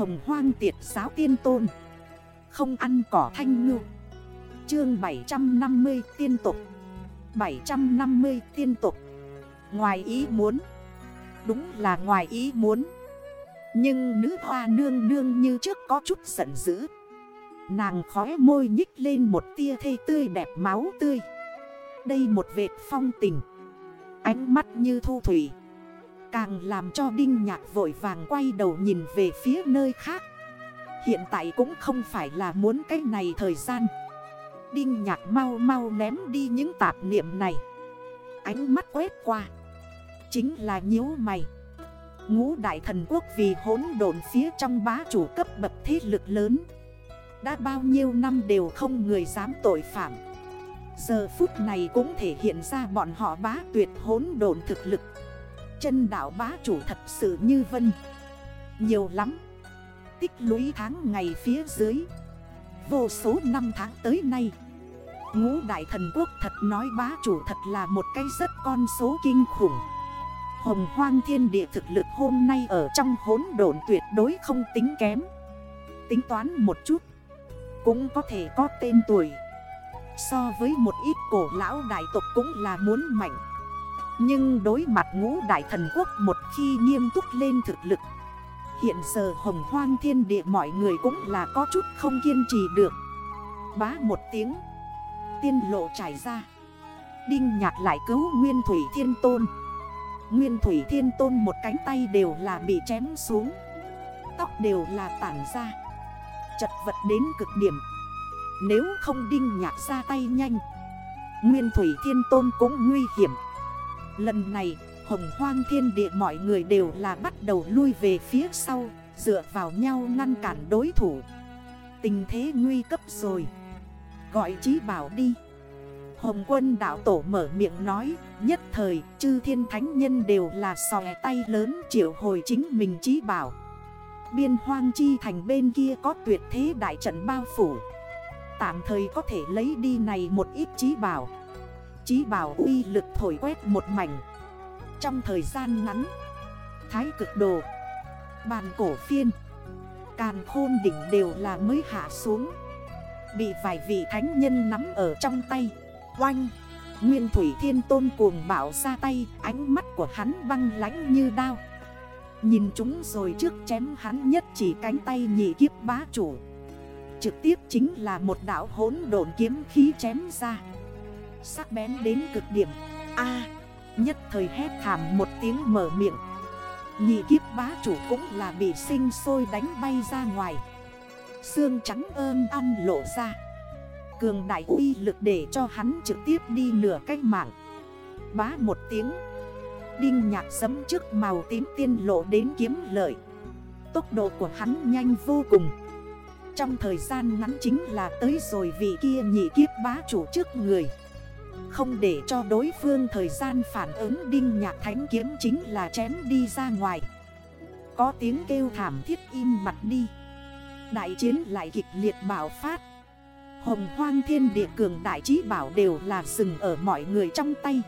Hồng hoang tiệt giáo tiên tôn. Không ăn cỏ thanh ngư. Chương 750 tiên tục. 750 tiên tục. Ngoài ý muốn. Đúng là ngoài ý muốn. Nhưng nữ hoa nương nương như trước có chút giận dữ. Nàng khóe môi nhích lên một tia thê tươi đẹp máu tươi. Đây một vệt phong tình. Ánh mắt như thu thủy. Càng làm cho Đinh Nhạc vội vàng quay đầu nhìn về phía nơi khác. Hiện tại cũng không phải là muốn cái này thời gian. Đinh Nhạc mau mau ném đi những tạp niệm này. Ánh mắt quét qua. Chính là nhíu mày. Ngũ đại thần quốc vì hỗn độn phía trong bá chủ cấp bậc thế lực lớn. Đã bao nhiêu năm đều không người dám tội phạm. Giờ phút này cũng thể hiện ra bọn họ bá tuyệt hỗn độn thực lực. Chân đảo bá chủ thật sự như vân. Nhiều lắm. Tích lũy tháng ngày phía dưới. Vô số năm tháng tới nay. Ngũ đại thần quốc thật nói bá chủ thật là một cái rất con số kinh khủng. Hồng hoang thiên địa thực lực hôm nay ở trong hốn độn tuyệt đối không tính kém. Tính toán một chút. Cũng có thể có tên tuổi. So với một ít cổ lão đại tộc cũng là muốn mạnh. Nhưng đối mặt ngũ đại thần quốc một khi nghiêm túc lên thực lực, Hiện giờ hồng hoang thiên địa mọi người cũng là có chút không kiên trì được. Bá một tiếng, Tiên lộ trải ra. Đinh nhạc lại cứu Nguyên Thủy Thiên Tôn. Nguyên Thủy Thiên Tôn một cánh tay đều là bị chém xuống. Tóc đều là tản ra. Chật vật đến cực điểm. Nếu không Đinh nhạc ra tay nhanh, Nguyên Thủy Thiên Tôn cũng nguy hiểm. Lần này, hồng hoang thiên địa mọi người đều là bắt đầu lui về phía sau, Dựa vào nhau ngăn cản đối thủ. Tình thế nguy cấp rồi. Gọi trí bảo đi. Hồng quân đạo tổ mở miệng nói, Nhất thời, chư thiên thánh nhân đều là sòe tay lớn triệu hồi chính mình trí bảo. Biên hoang chi thành bên kia có tuyệt thế đại trận bao phủ. Tạm thời có thể lấy đi này một ít trí bảo. Trí bảo uy lực thổi quét một mảnh. Trong thời gian ngắn, Thái cực đồ, Bàn cổ phiên, Càn khôn đỉnh đều là mới hạ xuống. Bị vài vị thánh nhân nắm ở trong tay, Oanh, Nguyên Thủy Thiên Tôn cuồng bảo ra tay, Ánh mắt của hắn băng lánh như đao. Nhìn chúng rồi trước chém hắn nhất chỉ cánh tay nhị kiếp bá chủ. Trực tiếp chính là một đảo hỗn độn kiếm khí chém ra. Sắc bén đến cực điểm. A, Nhất thời hét thảm một tiếng mở miệng. Nhị kiếp bá chủ cũng là bị sinh sôi đánh bay ra ngoài. Xương trắng ơn ăn lộ ra. Cường đại uy lực để cho hắn trực tiếp đi nửa cách mạng. Bá một tiếng. Đinh nhạc sấm trước màu tím tiên lộ đến kiếm lợi. Tốc độ của hắn nhanh vô cùng. Trong thời gian ngắn chính là tới rồi vị kia nhị kiếp bá chủ trước người. Không để cho đối phương thời gian phản ứng đinh nhạc thánh kiếm chính là chém đi ra ngoài. Có tiếng kêu thảm thiết im mặt đi. Đại chiến lại kịch liệt bảo phát. Hồng hoang thiên địa cường đại trí bảo đều là sừng ở mọi người trong tay.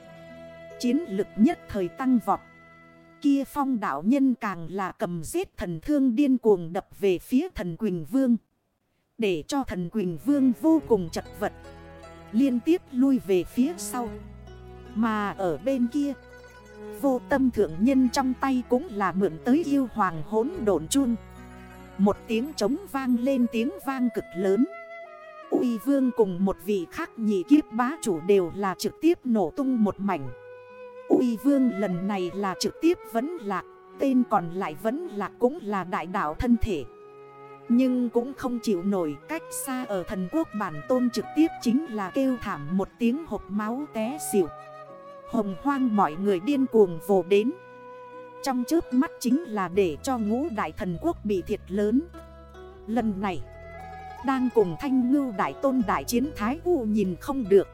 Chiến lực nhất thời tăng vọt. Kia phong đảo nhân càng là cầm giết thần thương điên cuồng đập về phía thần Quỳnh Vương. Để cho thần Quỳnh Vương vô cùng chật vật. Liên tiếp lui về phía sau. Mà ở bên kia, Vô tâm thượng nhân trong tay cũng là mượn tới yêu hoàng hốn đồn chun. Một tiếng trống vang lên tiếng vang cực lớn. Uy vương cùng một vị khác nhị kiếp bá chủ đều là trực tiếp nổ tung một mảnh. Uy vương lần này là trực tiếp vẫn lạc, Tên còn lại vẫn lạc cũng là đại đạo thân thể. Nhưng cũng không chịu nổi, cách xa ở thần quốc bản tôn trực tiếp chính là kêu thảm một tiếng hộp máu té xỉu. Hồng hoang mọi người điên cuồng vồ đến. Trong trước mắt chính là để cho ngũ đại thần quốc bị thiệt lớn. Lần này, đang cùng thanh ngưu đại tôn đại chiến thái u nhìn không được.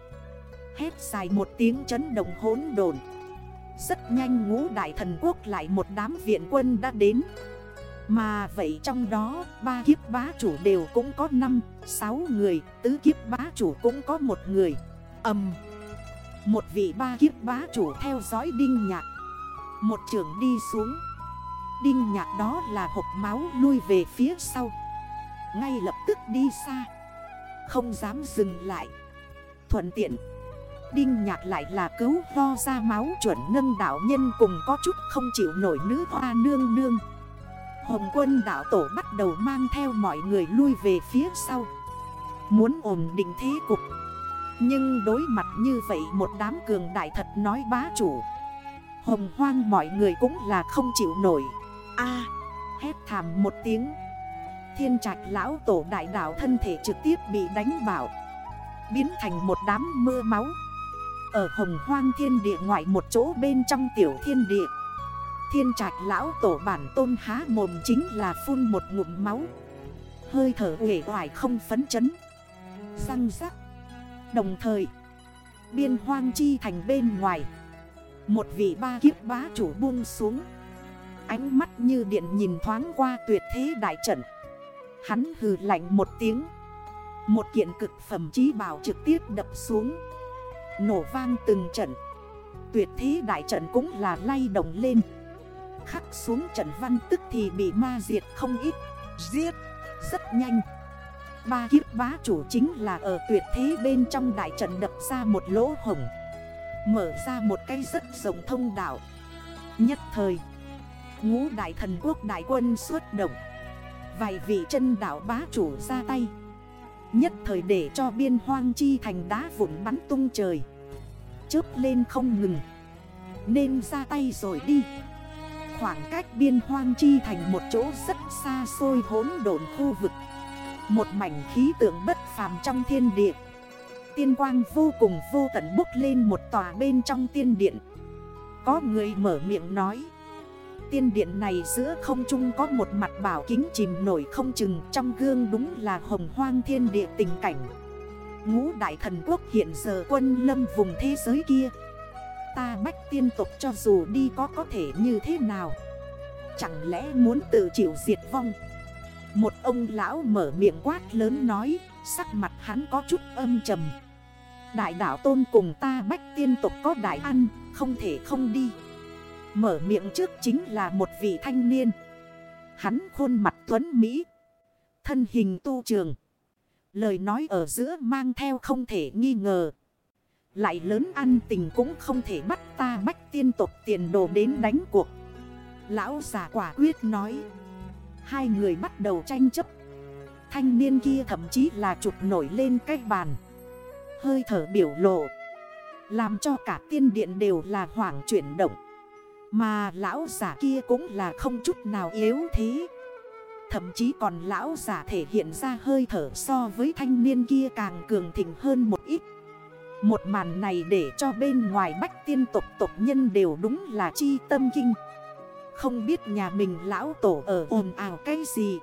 Hét dài một tiếng chấn động hốn đồn Rất nhanh ngũ đại thần quốc lại một đám viện quân đã đến. Mà vậy trong đó ba kiếp bá chủ đều cũng có 5, 6 người Tứ kiếp bá chủ cũng có một người. Âm Một vị ba kiếp bá chủ theo dõi đinh nhạc. Một trường đi xuống. Đinh nhạc đó là hộp máu lui về phía sau. Ngay lập tức đi xa. Không dám dừng lại. Thuận tiện. Đinh nhạc lại là cứu lo ra máu chuẩn nâng đảo nhân cùng có chút không chịu nổi nữ hoa nương nương. Hồng quân đảo tổ bắt đầu mang theo mọi người lui về phía sau. Muốn ổn định thế cục. Nhưng đối mặt như vậy một đám cường đại thật nói bá chủ. Hồng hoang mọi người cũng là không chịu nổi. A, hét thảm một tiếng. Thiên trạch lão tổ đại đảo thân thể trực tiếp bị đánh bảo Biến thành một đám mưa máu. Ở hồng hoang thiên địa ngoại một chỗ bên trong tiểu thiên địa. Thiên trạch lão tổ bản tôn há mồm chính là phun một ngụm máu. Hơi thở nghệ hoài không phấn chấn. Răng rắc. Đồng thời, Biên hoang chi thành bên ngoài, Một vị ba kiếp bá chủ buông xuống. Ánh mắt như điện nhìn thoáng qua tuyệt thế đại trận. Hắn hừ lạnh một tiếng. Một kiện cực phẩm trí bảo trực tiếp đập xuống. Nổ vang từng trận. Tuyệt thế đại trận cũng là lay động lên. Khắc xuống trận văn tức thì bị ma diệt không ít. Giết. Rất nhanh. Ba kiếp bá chủ chính là ở tuyệt thế bên trong đại trận đập ra một lỗ hồng Mở ra một cây rất rộng thông đạo. Nhất thời, Ngũ đại thần quốc đại quân xuất động. Vài vị chân đảo bá chủ ra tay. Nhất thời để cho biên hoang chi thành đá vụn bắn tung trời. Chớp lên không ngừng. Nên ra tay rồi đi. Khoảng cách biên hoang chi thành một chỗ rất xa xôi hốn độn khu vực. Một mảnh khí tượng bất phàm trong thiên địa. Tiên quang vô cùng vô tận bốc lên một tòa bên trong tiên điện. Có người mở miệng nói, Tiên điện này giữa không trung có một mặt bảo kính chìm nổi không chừng, Trong gương đúng là hồng hoang thiên địa tình cảnh. Ngũ đại thần quốc hiện giờ quân lâm vùng thế giới kia Ta bách tiên tục cho dù đi có có thể như thế nào. Chẳng lẽ muốn tự chịu diệt vong? Một ông lão mở miệng quát lớn nói, Sắc mặt hắn có chút âm trầm. Đại đảo tôn cùng ta bách tiên tục có đại ăn, Không thể không đi. Mở miệng trước chính là một vị thanh niên. Hắn khuôn mặt tuấn Mỹ, Thân hình tu trường. Lời nói ở giữa mang theo không thể nghi ngờ. Lại lớn ăn tình cũng không thể bắt ta bách tiên tộc tiền đồ đến đánh cuộc. Lão giả quả quyết nói. Hai người bắt đầu tranh chấp. Thanh niên kia thậm chí là chụp nổi lên cái bàn. Hơi thở biểu lộ. Làm cho cả tiên điện đều là hoảng chuyển động. Mà lão giả kia cũng là không chút nào yếu thế. Thậm chí còn lão giả thể hiện ra hơi thở so với thanh niên kia càng cường thịnh hơn một ít. Một màn này để cho bên ngoài bách tiên tộc tộc nhân đều đúng là chi tâm kinh. Không biết nhà mình lão tổ ở ồn ào cái gì.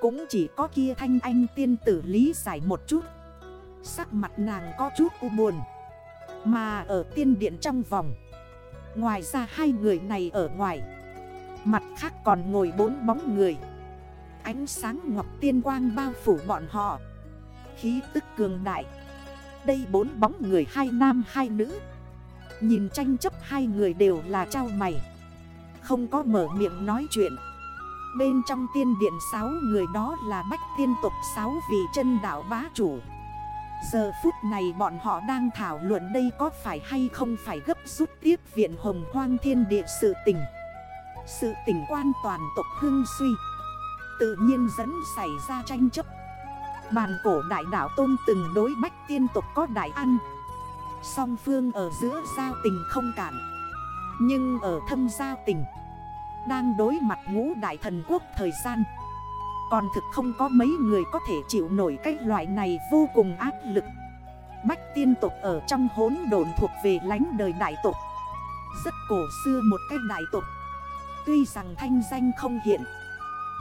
Cũng chỉ có kia thanh anh tiên tử lý giải một chút. Sắc mặt nàng có chút u buồn. Mà ở tiên điện trong vòng, Ngoài ra hai người này ở ngoài, Mặt khác còn ngồi bốn bóng người. Ánh sáng ngọc tiên quang bao phủ bọn họ. Khí tức cường đại. Đây bốn bóng người hai nam hai nữ. Nhìn tranh chấp hai người đều là trao mày. Không có mở miệng nói chuyện. Bên trong tiên điện sáu người đó là bách tiên tục sáu vị chân đảo bá chủ. Giờ phút này bọn họ đang thảo luận đây có phải hay không phải gấp rút tiếp viện hồng hoang thiên địa sự tình. Sự tình quan toàn tộc hưng suy. Tự nhiên dẫn xảy ra tranh chấp. Bàn cổ đại đảo tôn từng đối bách tiên tục có đại ăn. Song phương ở giữa giao tình không cản Nhưng ở thâm giao tình, Đang đối mặt ngũ đại thần quốc thời gian, Còn thực không có mấy người có thể chịu nổi cái loại này vô cùng áp lực. Bách tiên tục ở trong hốn đồn thuộc về lánh đời đại tục Rất cổ xưa một cái đại tục Tuy rằng thanh danh không hiện,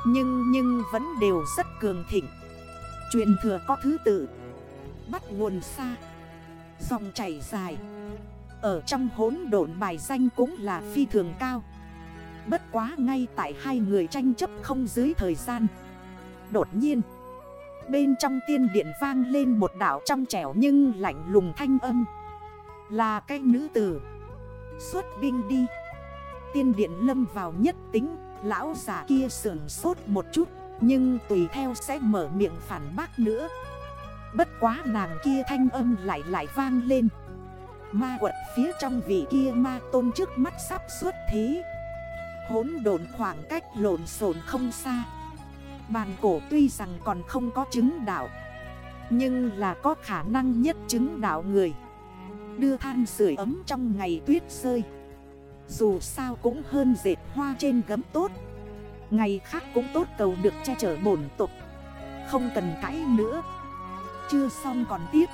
nhưng nhưng vẫn đều rất cường thịnh. Truyền thừa có thứ tự. Bắt nguồn xa. Dòng chảy dài. Ở trong hốn độn bài danh cũng là phi thường cao. Bất quá ngay tại hai người tranh chấp không dưới thời gian. Đột nhiên, Bên trong tiên điện vang lên một đảo trong trẻo nhưng lạnh lùng thanh âm. Là cái nữ tử. Xuất binh đi. Tiên điện lâm vào nhất tính. Lão giả kia sườn sốt một chút. Nhưng tùy theo sẽ mở miệng phản bác nữa. Bất quá nàng kia thanh âm lại lại vang lên. Ma quật phía trong vị kia ma tôn trước mắt sắp suốt thế. Hốn đồn khoảng cách lộn xộn không xa. Bàn cổ tuy rằng còn không có chứng đạo, Nhưng là có khả năng nhất chứng đạo người. Đưa than sưởi ấm trong ngày tuyết rơi. Dù sao cũng hơn dệt hoa trên gấm tốt. Ngày khác cũng tốt cầu được che chở bổn tục Không cần cãi nữa. Chưa xong còn tiếp.